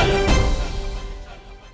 Ура!